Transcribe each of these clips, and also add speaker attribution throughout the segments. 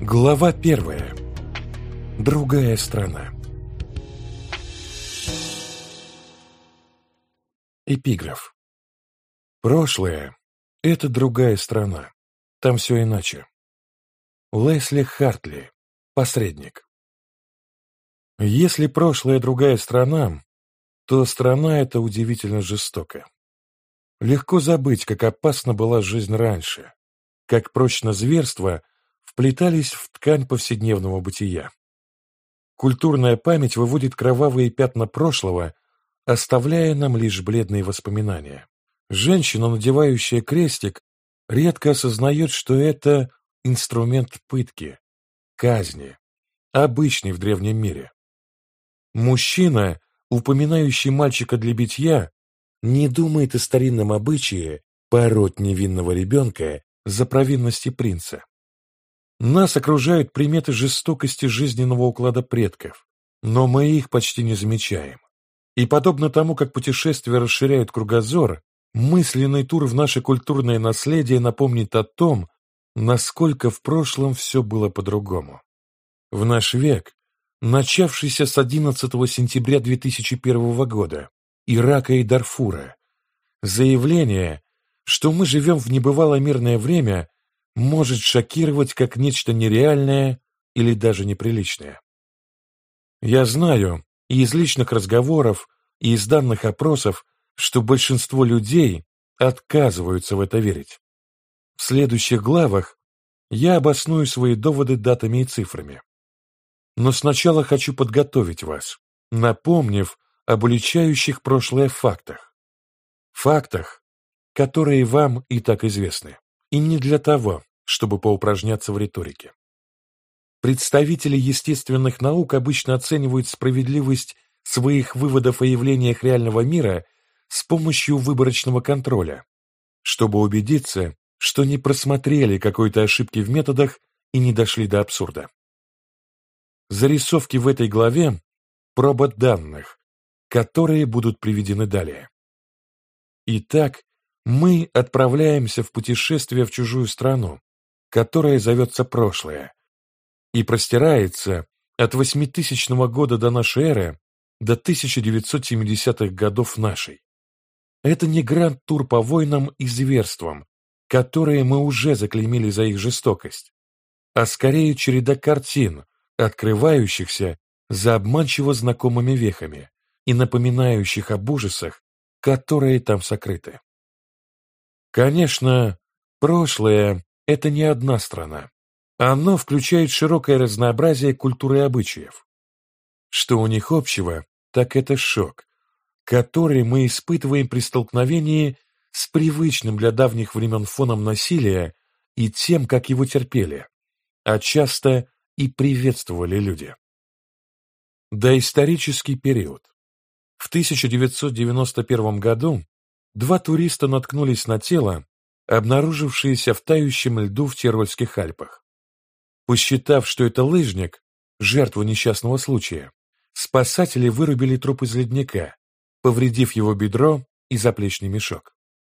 Speaker 1: Глава первая. Другая страна. Эпиграф. Прошлое — это другая страна. Там все иначе. Лесли Хартли, посредник. Если прошлое другая страна, то страна эта удивительно жестока. Легко забыть, как опасна была жизнь раньше, как прочно зверство вплетались в ткань повседневного бытия. Культурная память выводит кровавые пятна прошлого, оставляя нам лишь бледные воспоминания. Женщина, надевающая крестик, редко осознает, что это инструмент пытки, казни, обычный в древнем мире. Мужчина, упоминающий мальчика для битья, не думает о старинном обычае пороть невинного ребенка за провинности принца. Нас окружают приметы жестокости жизненного уклада предков, но мы их почти не замечаем. И подобно тому, как путешествия расширяют кругозор, мысленный тур в наше культурное наследие напомнит о том, насколько в прошлом все было по-другому. В наш век, начавшийся с 11 сентября 2001 года, Ирака и Дарфура, заявление, что мы живем в небывало мирное время, может шокировать как нечто нереальное или даже неприличное. Я знаю и из личных разговоров, и из данных опросов, что большинство людей отказываются в это верить. В следующих главах я обосную свои доводы датами и цифрами. Но сначала хочу подготовить вас, напомнив об уличающих прошлое фактах. Фактах, которые вам и так известны. И не для того, чтобы поупражняться в риторике. Представители естественных наук обычно оценивают справедливость своих выводов о явлениях реального мира с помощью выборочного контроля, чтобы убедиться, что не просмотрели какой-то ошибки в методах и не дошли до абсурда. Зарисовки в этой главе – проба данных, которые будут приведены далее. Итак, мы отправляемся в путешествие в чужую страну, которая зовется прошлое, и простирается от 8000 года до нашей эры до 1970-х годов нашей. Это не гранд-тур по войнам и зверствам, которые мы уже заклеймили за их жестокость, а скорее череда картин, открывающихся за обманчиво знакомыми вехами и напоминающих об ужасах, которые там сокрыты. Конечно, прошлое – это не одна страна. Оно включает широкое разнообразие культуры и обычаев. Что у них общего, так это шок, который мы испытываем при столкновении с привычным для давних времен фоном насилия и тем, как его терпели, а часто и приветствовали люди. Доисторический период. В 1991 году два туриста наткнулись на тело, обнаружившееся в тающем льду в Тервольских Альпах. Посчитав, что это лыжник, жертву несчастного случая, спасатели вырубили труп из ледника, повредив его бедро и заплечный мешок.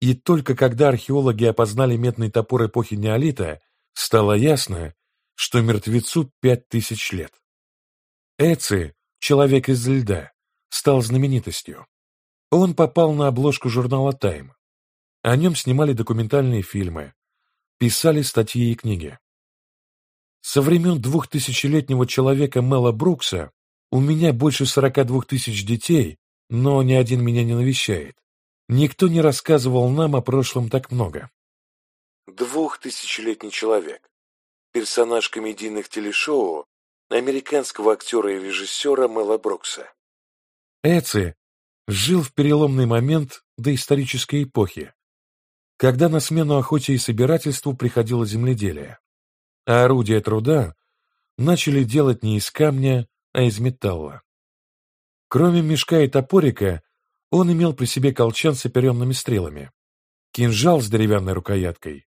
Speaker 1: И только когда археологи опознали медный топор эпохи неолита, стало ясно, что мертвецу пять тысяч лет. Эци, человек из льда, стал знаменитостью. Он попал на обложку журнала «Тайм». О нем снимали документальные фильмы, писали статьи и книги. Со времен двухтысячелетнего человека Мела Брукса у меня больше сорока двух тысяч детей, но ни один меня не навещает. Никто не рассказывал нам о прошлом так много. Двухтысячелетний человек. Персонаж комедийных телешоу американского актера и режиссера Мэла Брукса. Эци жил в переломный момент доисторической эпохи, когда на смену охоте и собирательству приходило земледелие, а орудия труда начали делать не из камня, а из металла. Кроме мешка и топорика, он имел при себе колчан с оперенными стрелами, кинжал с деревянной рукояткой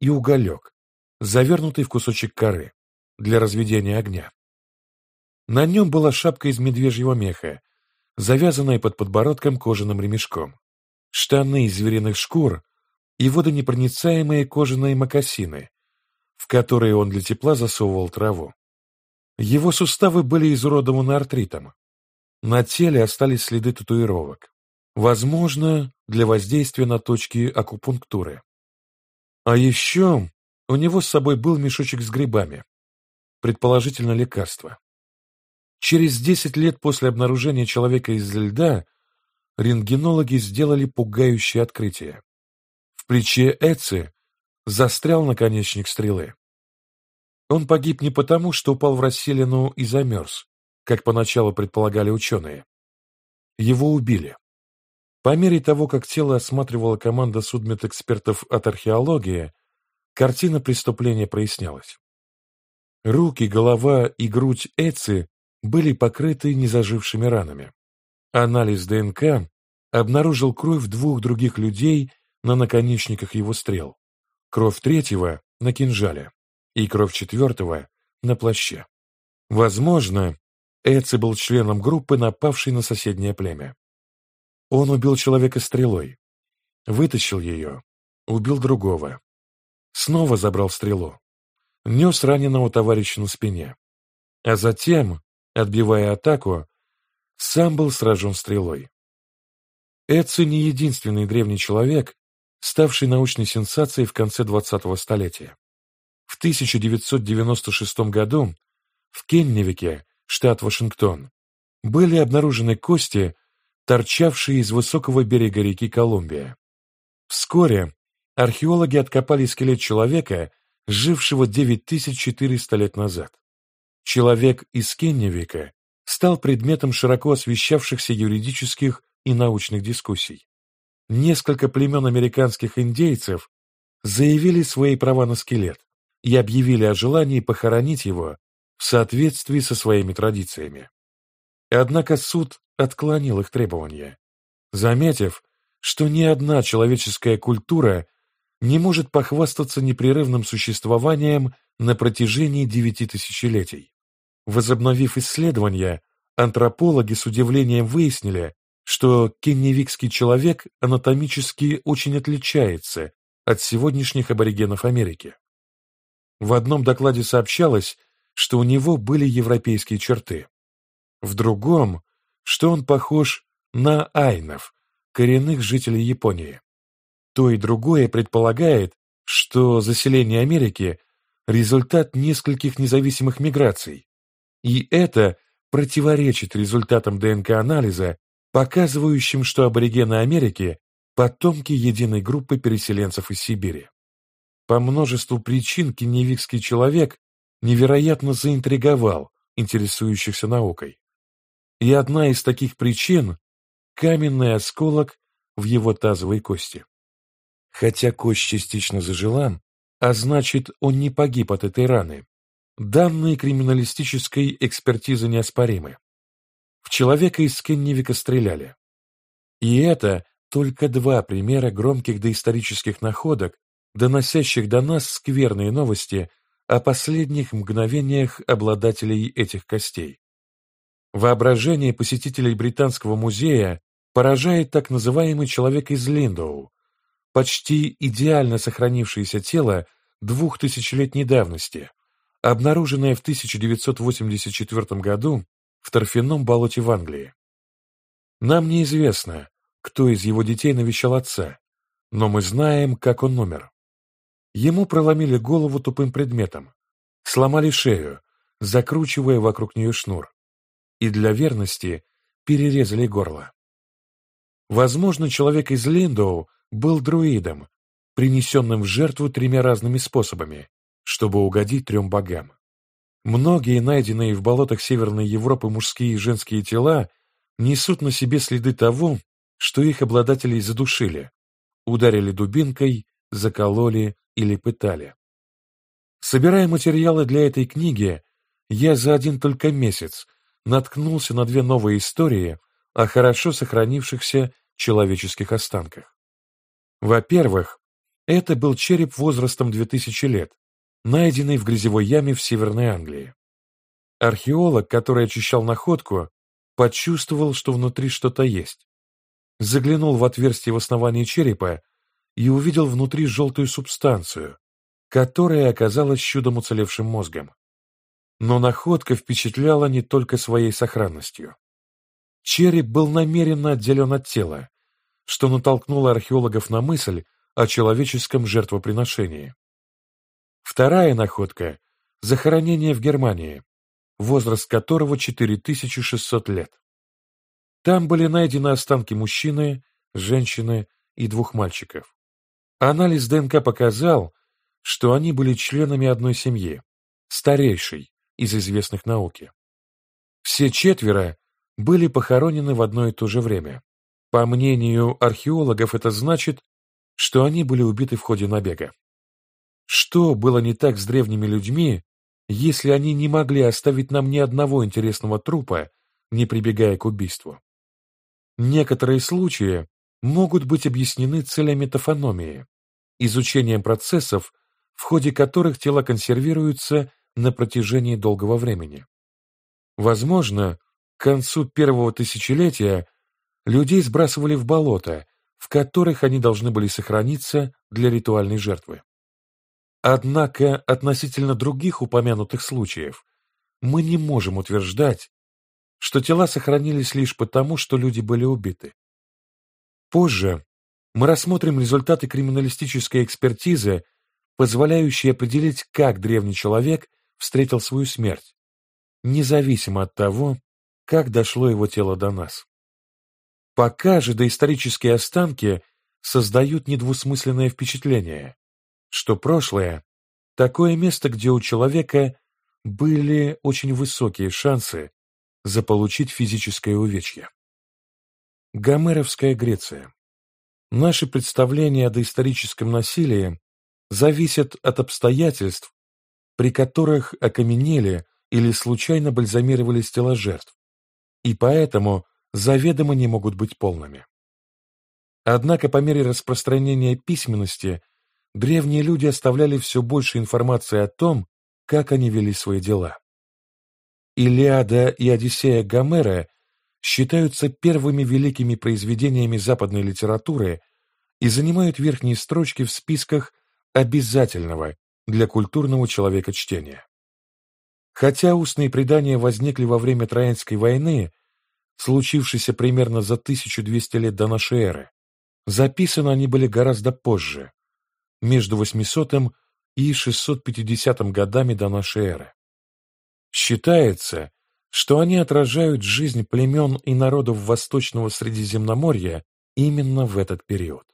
Speaker 1: и уголек, завернутый в кусочек коры, для разведения огня. На нем была шапка из медвежьего меха, завязанная под подбородком кожаным ремешком, штаны из звериных шкур и водонепроницаемые кожаные мокасины, в которые он для тепла засовывал траву. Его суставы были изуродованы артритом. На теле остались следы татуировок. Возможно, для воздействия на точки акупунктуры. А еще у него с собой был мешочек с грибами, предположительно лекарство. Через 10 лет после обнаружения человека из льда рентгенологи сделали пугающее открытие. В плече Эци застрял наконечник стрелы. Он погиб не потому, что упал в расселину и замерз, как поначалу предполагали ученые. Его убили. По мере того, как тело осматривала команда судмедэкспертов от археологии, картина преступления прояснялась. Руки, голова и грудь Эци были покрыты незажившими ранами. Анализ ДНК обнаружил кровь двух других людей на наконечниках его стрел, кровь третьего на кинжале и кровь четвертого на плаще. Возможно, Эци был членом группы, напавшей на соседнее племя. Он убил человека стрелой, вытащил ее, убил другого, снова забрал стрелу, нес раненого товарища на спине, а затем, отбивая атаку, сам был сражен стрелой. Эци не единственный древний человек, ставший научной сенсацией в конце 20-го столетия. В 1996 году в Кенневике, штат Вашингтон, были обнаружены кости, торчавшие из высокого берега реки Колумбия. Вскоре археологи откопали скелет человека, жившего 9400 лет назад. Человек из Кенневика стал предметом широко освещавшихся юридических и научных дискуссий. Несколько племен американских индейцев заявили свои права на скелет и объявили о желании похоронить его в соответствии со своими традициями. Однако суд отклонил их требования, заметив, что ни одна человеческая культура не может похвастаться непрерывным существованием на протяжении девяти тысячелетий. Возобновив исследования, антропологи с удивлением выяснили, что кенневикский человек анатомически очень отличается от сегодняшних аборигенов Америки. В одном докладе сообщалось, что у него были европейские черты. В другом, что он похож на айнов, коренных жителей Японии. То и другое предполагает, что заселение Америки – результат нескольких независимых миграций, и это противоречит результатам ДНК-анализа, показывающим, что аборигены Америки – потомки единой группы переселенцев из Сибири. По множеству причин кеневикский человек невероятно заинтриговал интересующихся наукой. И одна из таких причин – каменный осколок в его тазовой кости. Хотя кость частично зажила, а значит, он не погиб от этой раны, Данные криминалистической экспертизы неоспоримы. В человека из Кенневика стреляли. И это только два примера громких доисторических находок, доносящих до нас скверные новости о последних мгновениях обладателей этих костей. Воображение посетителей Британского музея поражает так называемый человек из Линдоу, почти идеально сохранившееся тело двух тысячелетней давности, обнаруженное в 1984 году в торфяном болоте в Англии. Нам неизвестно, кто из его детей навещал отца, но мы знаем, как он умер. Ему проломили голову тупым предметом, сломали шею, закручивая вокруг нее шнур, и для верности перерезали горло. Возможно, человек из Линдоу был друидом, принесенным в жертву тремя разными способами, чтобы угодить трем богам. Многие найденные в болотах Северной Европы мужские и женские тела несут на себе следы того, что их обладателей задушили, ударили дубинкой, закололи или пытали. Собирая материалы для этой книги, я за один только месяц наткнулся на две новые истории о хорошо сохранившихся человеческих останках. Во-первых, это был череп возрастом 2000 лет, найденный в грязевой яме в Северной Англии. Археолог, который очищал находку, почувствовал, что внутри что-то есть. Заглянул в отверстие в основании черепа и увидел внутри желтую субстанцию, которая оказалась чудом уцелевшим мозгом. Но находка впечатляла не только своей сохранностью. Череп был намеренно отделен от тела, что натолкнуло археологов на мысль о человеческом жертвоприношении. Вторая находка – захоронение в Германии, возраст которого 4600 лет. Там были найдены останки мужчины, женщины и двух мальчиков. Анализ ДНК показал, что они были членами одной семьи, старейшей из известных науки. Все четверо были похоронены в одно и то же время. По мнению археологов, это значит, что они были убиты в ходе набега. Что было не так с древними людьми, если они не могли оставить нам ни одного интересного трупа, не прибегая к убийству? Некоторые случаи могут быть объяснены целями тофономии, изучением процессов, в ходе которых тела консервируются на протяжении долгого времени. Возможно, к концу первого тысячелетия людей сбрасывали в болото, в которых они должны были сохраниться для ритуальной жертвы. Однако относительно других упомянутых случаев мы не можем утверждать, что тела сохранились лишь потому, что люди были убиты. Позже мы рассмотрим результаты криминалистической экспертизы, позволяющие определить, как древний человек встретил свою смерть, независимо от того, как дошло его тело до нас. Пока же доисторические останки создают недвусмысленное впечатление, что прошлое – такое место, где у человека были очень высокие шансы заполучить физическое увечье. Гомеровская Греция. Наши представления о доисторическом насилии зависят от обстоятельств, при которых окаменели или случайно бальзамировались тела жертв, и поэтому заведомо не могут быть полными. Однако по мере распространения письменности древние люди оставляли все больше информации о том, как они вели свои дела. Илиада и Одиссея Гомера считаются первыми великими произведениями западной литературы и занимают верхние строчки в списках обязательного для культурного человека чтения. Хотя устные предания возникли во время Троянской войны, случившейся примерно за 1200 лет до нашей эры, записаны они были гораздо позже, между 800 и 650 годами до нашей эры. Считается, что они отражают жизнь племен и народов Восточного Средиземноморья именно в этот период.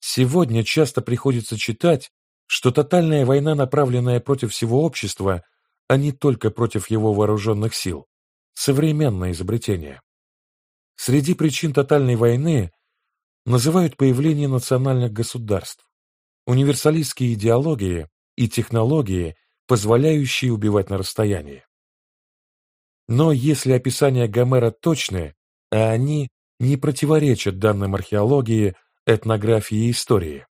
Speaker 1: Сегодня часто приходится читать, что тотальная война, направленная против всего общества, а не только против его вооруженных сил, современное изобретение. Среди причин тотальной войны называют появление национальных государств, универсалистские идеологии и технологии, позволяющие убивать на расстоянии. Но если описания Гомера точны, а они не противоречат данным археологии, этнографии и истории,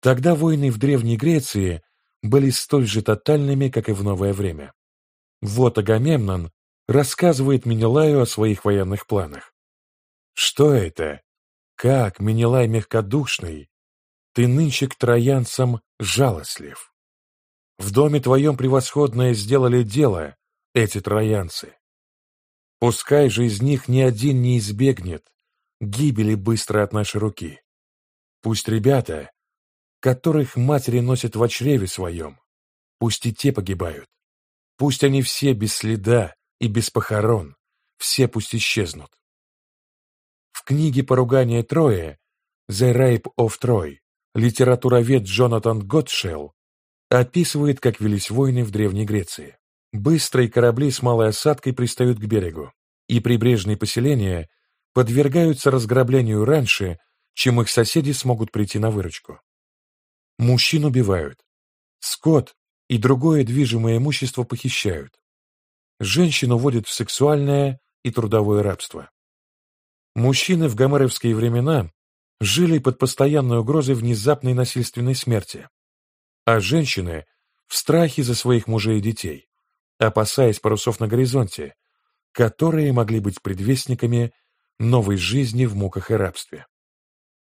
Speaker 1: тогда войны в Древней Греции были столь же тотальными, как и в новое время. Вот Агамемнон рассказывает Менелаю о своих военных планах. «Что это? Как, Менелай мягкодушный, ты нынче к троянцам жалостлив? В доме твоем превосходное сделали дело, эти троянцы. Пускай же из них ни один не избегнет гибели быстро от нашей руки. Пусть ребята, которых матери носят в чреве своем, пусть и те погибают. Пусть они все без следа и без похорон, все пусть исчезнут. В книге «Поругание Троя» «The Rape of Troy» литературовед Джонатан Готшелл описывает, как велись войны в Древней Греции. Быстрые корабли с малой осадкой пристают к берегу, и прибрежные поселения подвергаются разграблению раньше, чем их соседи смогут прийти на выручку. Мужчин убивают, скот и другое движимое имущество похищают. Женщин уводят в сексуальное и трудовое рабство. Мужчины в гомеровские времена жили под постоянной угрозой внезапной насильственной смерти, а женщины – в страхе за своих мужей и детей, опасаясь парусов на горизонте, которые могли быть предвестниками новой жизни в муках и рабстве.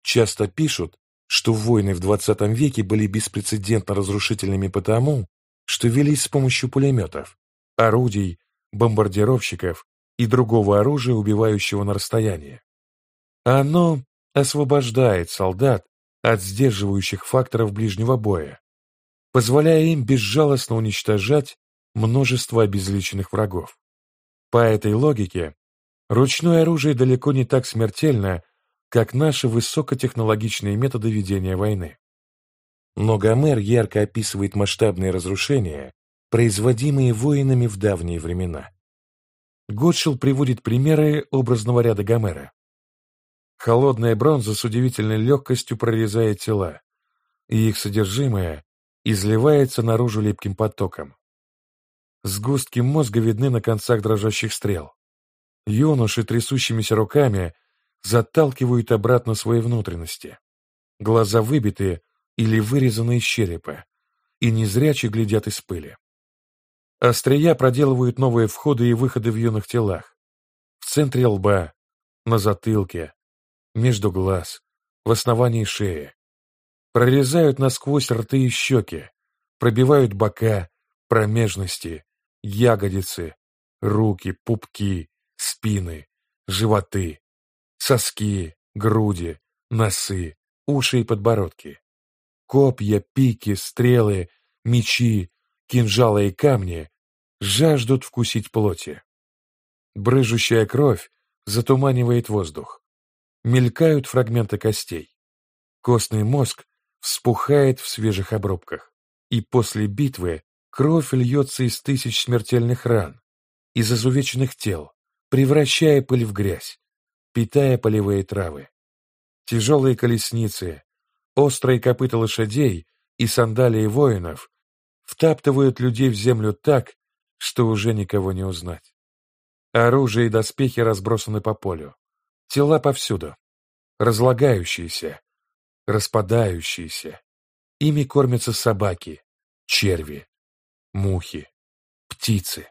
Speaker 1: Часто пишут, что войны в 20 веке были беспрецедентно разрушительными потому, что велись с помощью пулеметов, орудий, бомбардировщиков и другого оружия, убивающего на расстоянии. Оно освобождает солдат от сдерживающих факторов ближнего боя, позволяя им безжалостно уничтожать множество обезличенных врагов. По этой логике, ручное оружие далеко не так смертельно, как наши высокотехнологичные методы ведения войны. Но Гомер ярко описывает масштабные разрушения, производимые воинами в давние времена. Готшилл приводит примеры образного ряда Гомера. Холодная бронза с удивительной легкостью прорезает тела, и их содержимое изливается наружу липким потоком. Сгустки мозга видны на концах дрожащих стрел. Юноши трясущимися руками заталкивают обратно свои внутренности. Глаза выбиты или вырезаны из черепа, и незряче глядят из пыли. Острия проделывают новые входы и выходы в юных телах. В центре лба, на затылке, между глаз, в основании шеи. Прорезают насквозь рты и щеки, пробивают бока, промежности, ягодицы, руки, пупки, спины, животы, соски, груди, носы, уши и подбородки. Копья, пики, стрелы, мечи, кинжалы и камни жаждут вкусить плоти. Брыжущая кровь затуманивает воздух. Мелькают фрагменты костей. Костный мозг вспухает в свежих обрубках. И после битвы кровь льется из тысяч смертельных ран, из изувеченных тел, превращая пыль в грязь, питая полевые травы. Тяжелые колесницы, острые копыта лошадей и сандалии воинов втаптывают людей в землю так, что уже никого не узнать. Оружие и доспехи разбросаны по полю. Тела повсюду. Разлагающиеся, распадающиеся. Ими кормятся собаки, черви, мухи, птицы.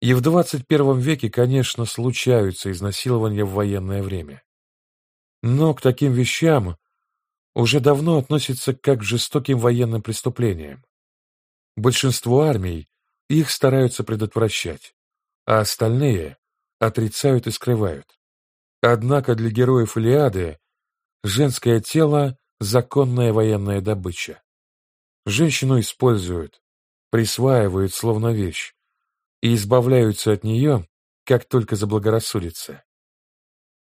Speaker 1: И в 21 веке, конечно, случаются изнасилования в военное время. Но к таким вещам уже давно относятся как к жестоким военным преступлениям. Большинство армий их стараются предотвращать, а остальные отрицают и скрывают. Однако для героев Илиады женское тело – законная военная добыча. Женщину используют, присваивают словно вещь и избавляются от нее, как только заблагорассудится.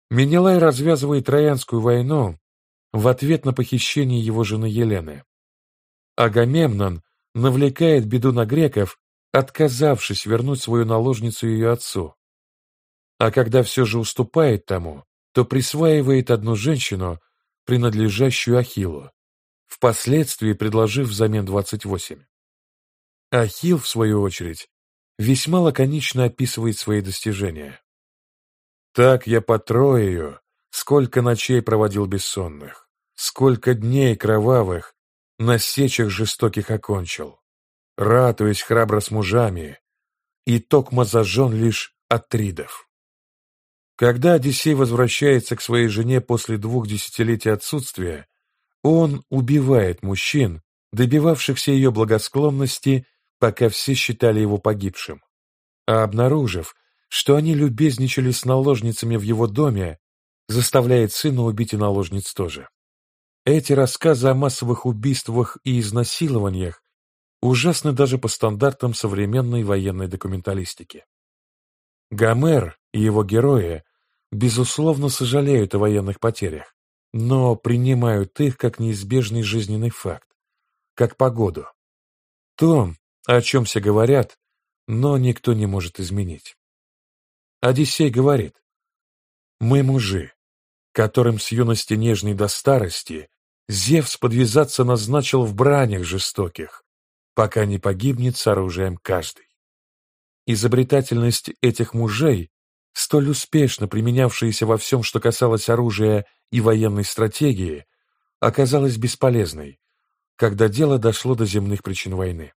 Speaker 1: Менелай развязывает Троянскую войну в ответ на похищение его жены Елены. Агамемнон навлекает беду на греков, отказавшись вернуть свою наложницу ее отцу. А когда все же уступает тому, то присваивает одну женщину, принадлежащую Ахиллу, впоследствии предложив взамен 28. Ахилл, в свою очередь, весьма лаконично описывает свои достижения. «Так я по Троею, сколько ночей проводил бессонных, сколько дней кровавых на сечах жестоких окончил, ратуясь храбро с мужами, и токмо зажжен лишь от тридов. Когда Одиссей возвращается к своей жене после двух десятилетий отсутствия, он убивает мужчин, добивавшихся ее благосклонности, пока все считали его погибшим. А обнаружив, что они любезничали с наложницами в его доме, заставляет сына убить и наложниц тоже. Эти рассказы о массовых убийствах и изнасилованиях ужасны даже по стандартам современной военной документалистики. Гомер и его герои, безусловно, сожалеют о военных потерях, но принимают их как неизбежный жизненный факт, как погоду. То, о чем все говорят, но никто не может изменить. Одиссей говорит, «Мы мужи, которым с юности нежной до старости Зевс подвязаться назначил в бранях жестоких, пока не погибнет с оружием каждый. Изобретательность этих мужей, столь успешно применявшаяся во всем, что касалось оружия и военной стратегии, оказалась бесполезной, когда дело дошло до земных причин войны.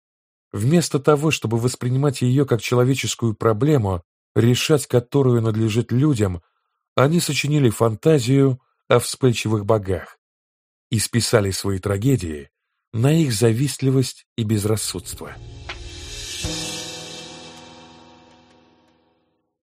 Speaker 1: Вместо того, чтобы воспринимать ее как человеческую проблему, решать которую надлежит людям, они сочинили фантазию о вспыльчивых богах, и списали свои трагедии на их завистливость и безрассудство.